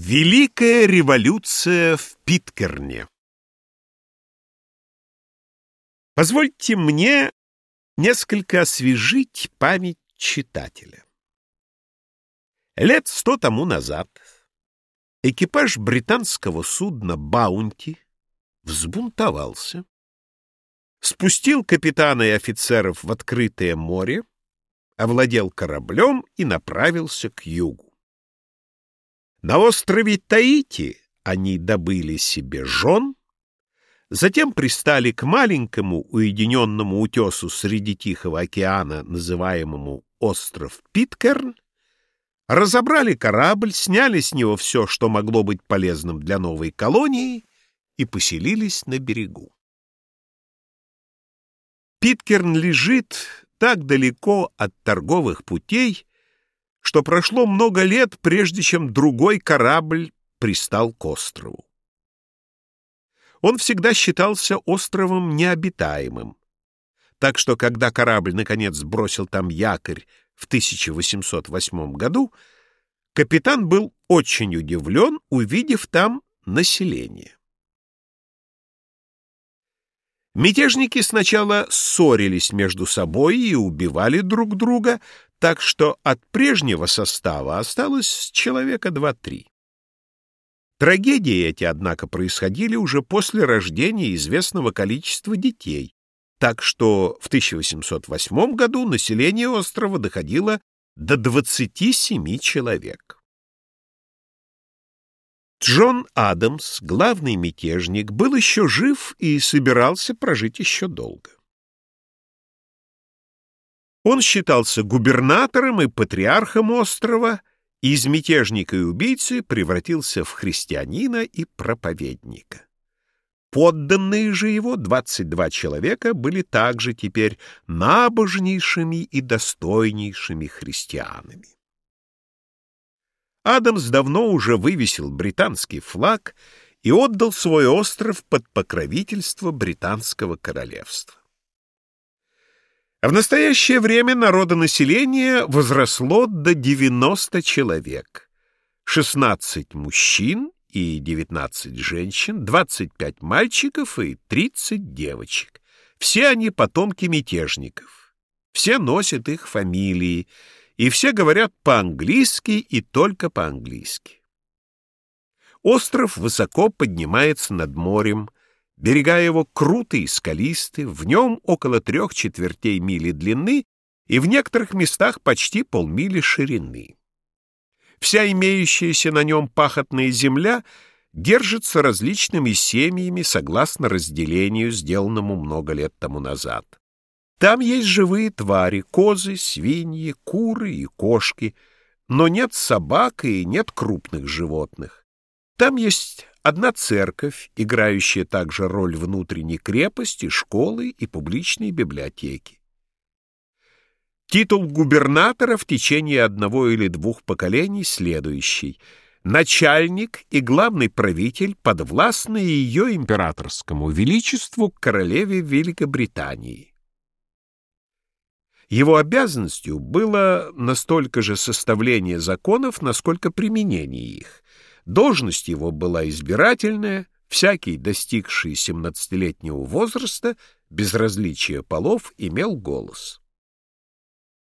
Великая революция в Питкерне Позвольте мне несколько освежить память читателя. Лет сто тому назад экипаж британского судна «Баунти» взбунтовался, спустил капитана и офицеров в открытое море, овладел кораблем и направился к югу. На острове Таити они добыли себе жен, затем пристали к маленькому уединенному утесу среди Тихого океана, называемому остров Питкерн, разобрали корабль, сняли с него все, что могло быть полезным для новой колонии, и поселились на берегу. Питкерн лежит так далеко от торговых путей, что прошло много лет, прежде чем другой корабль пристал к острову. Он всегда считался островом необитаемым, так что когда корабль наконец бросил там якорь в 1808 году, капитан был очень удивлен, увидев там население. Мятежники сначала ссорились между собой и убивали друг друга, так что от прежнего состава осталось человека два-три. Трагедии эти, однако, происходили уже после рождения известного количества детей, так что в 1808 году население острова доходило до 27 человек. Джон Адамс, главный мятежник, был еще жив и собирался прожить еще долго. Он считался губернатором и патриархом острова, и из мятежника и убийцы превратился в христианина и проповедника. Подданные же его, 22 человека, были также теперь набожнейшими и достойнейшими христианами. Адамс давно уже вывесил британский флаг и отдал свой остров под покровительство британского королевства. В настоящее время народонаселение возросло до 90 человек, 16 мужчин и 19 женщин, 25 мальчиков и 30 девочек. Все они потомки мятежников. Все носят их фамилии, и все говорят по-английски и только по-английски. Остров высоко поднимается над морем, берега его крутые и скалисты, в нем около трех четвертей мили длины и в некоторых местах почти полмили ширины. Вся имеющаяся на нем пахотная земля держится различными семьями согласно разделению, сделанному много лет тому назад. Там есть живые твари, козы, свиньи, куры и кошки, но нет собак и нет крупных животных. Там есть одна церковь, играющая также роль внутренней крепости, школы и публичной библиотеки. Титул губернатора в течение одного или двух поколений следующий. Начальник и главный правитель подвластны ее императорскому величеству королеве Великобритании. Его обязанностью было настолько же составление законов, насколько применение их. Должность его была избирательная, всякий, достигший 17-летнего возраста, без различия полов, имел голос.